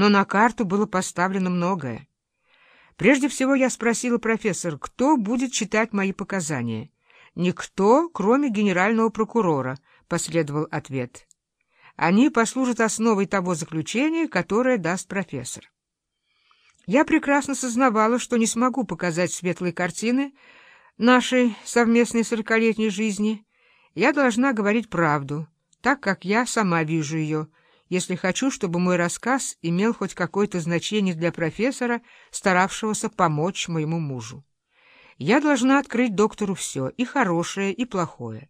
Но на карту было поставлено многое. Прежде всего я спросила профессора, кто будет читать мои показания. «Никто, кроме генерального прокурора», — последовал ответ. «Они послужат основой того заключения, которое даст профессор». Я прекрасно сознавала, что не смогу показать светлые картины нашей совместной сорокалетней жизни. Я должна говорить правду, так как я сама вижу ее, если хочу, чтобы мой рассказ имел хоть какое-то значение для профессора, старавшегося помочь моему мужу. Я должна открыть доктору все, и хорошее, и плохое.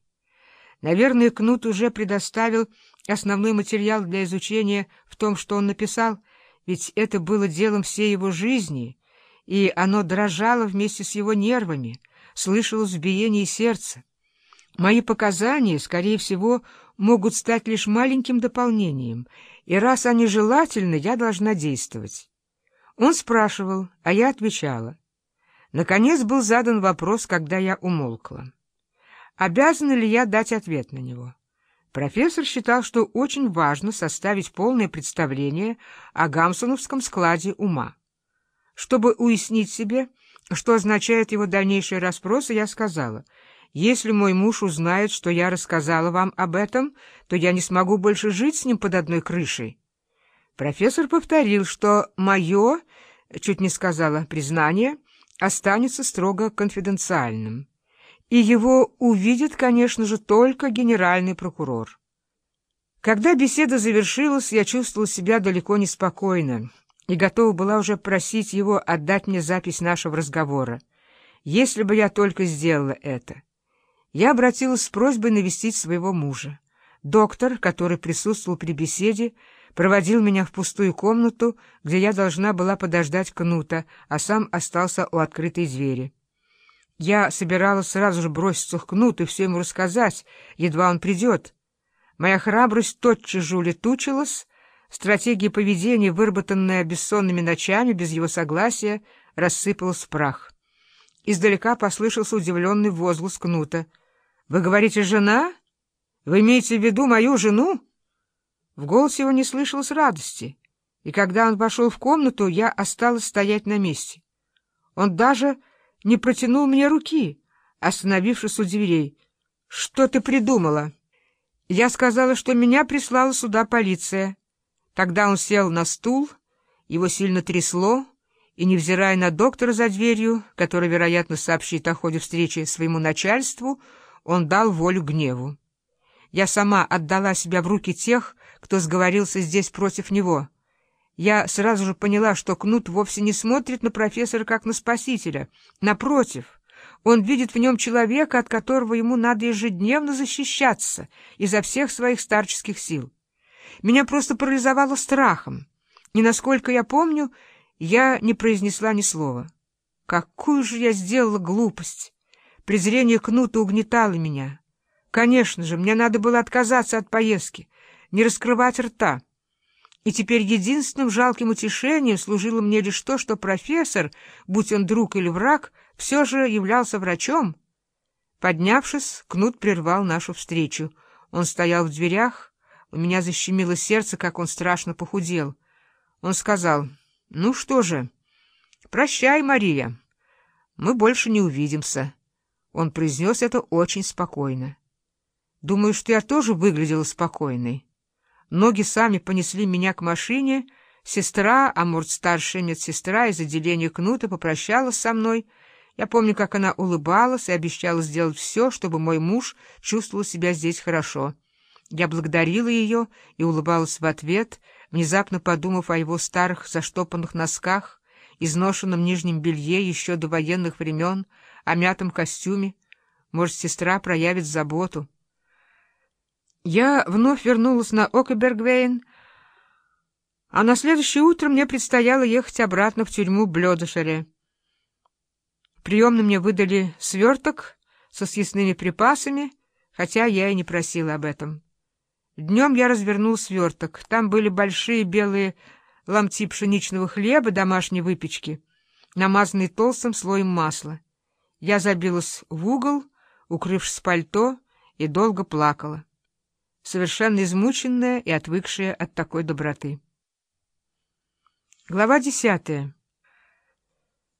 Наверное, Кнут уже предоставил основной материал для изучения в том, что он написал, ведь это было делом всей его жизни, и оно дрожало вместе с его нервами, слышалось в биении сердца. Мои показания, скорее всего, могут стать лишь маленьким дополнением, и раз они желательны, я должна действовать. Он спрашивал, а я отвечала. Наконец был задан вопрос, когда я умолкла. Обязана ли я дать ответ на него? Профессор считал, что очень важно составить полное представление о гамсоновском складе ума. Чтобы уяснить себе, что означает его дальнейшие расспросы, я сказала — если мой муж узнает, что я рассказала вам об этом, то я не смогу больше жить с ним под одной крышей. Профессор повторил, что мое, чуть не сказала, признание останется строго конфиденциальным. И его увидит, конечно же, только генеральный прокурор. Когда беседа завершилась, я чувствовала себя далеко не спокойно и готова была уже просить его отдать мне запись нашего разговора, если бы я только сделала это я обратилась с просьбой навестить своего мужа. Доктор, который присутствовал при беседе, проводил меня в пустую комнату, где я должна была подождать Кнута, а сам остался у открытой двери. Я собиралась сразу же броситься к Кнуту и все ему рассказать, едва он придет. Моя храбрость тотчас же улетучилась, стратегия поведения, выработанная бессонными ночами без его согласия, рассыпалась в прах. Издалека послышался удивленный возглас Кнута — «Вы говорите, жена? Вы имеете в виду мою жену?» В голосе его не слышалось радости, и когда он вошел в комнату, я осталась стоять на месте. Он даже не протянул мне руки, остановившись у дверей. «Что ты придумала?» Я сказала, что меня прислала сюда полиция. Тогда он сел на стул, его сильно трясло, и, невзирая на доктора за дверью, который, вероятно, сообщит о ходе встречи своему начальству, он дал волю гневу. Я сама отдала себя в руки тех, кто сговорился здесь против него. Я сразу же поняла, что Кнут вовсе не смотрит на профессора как на спасителя. Напротив, он видит в нем человека, от которого ему надо ежедневно защищаться изо всех своих старческих сил. Меня просто парализовало страхом, и, насколько я помню, я не произнесла ни слова. Какую же я сделала глупость! Презрение Кнута угнетало меня. Конечно же, мне надо было отказаться от поездки, не раскрывать рта. И теперь единственным жалким утешением служило мне лишь то, что профессор, будь он друг или враг, все же являлся врачом. Поднявшись, Кнут прервал нашу встречу. Он стоял в дверях, у меня защемило сердце, как он страшно похудел. Он сказал, «Ну что же, прощай, Мария, мы больше не увидимся». Он произнес это очень спокойно. Думаю, что я тоже выглядела спокойной. Ноги сами понесли меня к машине. Сестра, а может, старшая медсестра из отделения Кнута попрощалась со мной. Я помню, как она улыбалась и обещала сделать все, чтобы мой муж чувствовал себя здесь хорошо. Я благодарила ее и улыбалась в ответ, внезапно подумав о его старых заштопанных носках, изношенном нижнем белье еще до военных времен, о мятом костюме. Может, сестра проявит заботу. Я вновь вернулась на Окебергвейн, а на следующее утро мне предстояло ехать обратно в тюрьму Блёдышере. Приемно мне выдали сверток со съестными припасами, хотя я и не просила об этом. Днем я развернул сверток. Там были большие белые ломти пшеничного хлеба домашней выпечки, намазанные толстым слоем масла. Я забилась в угол, укрывшись пальто, и долго плакала, совершенно измученная и отвыкшая от такой доброты. Глава десятая.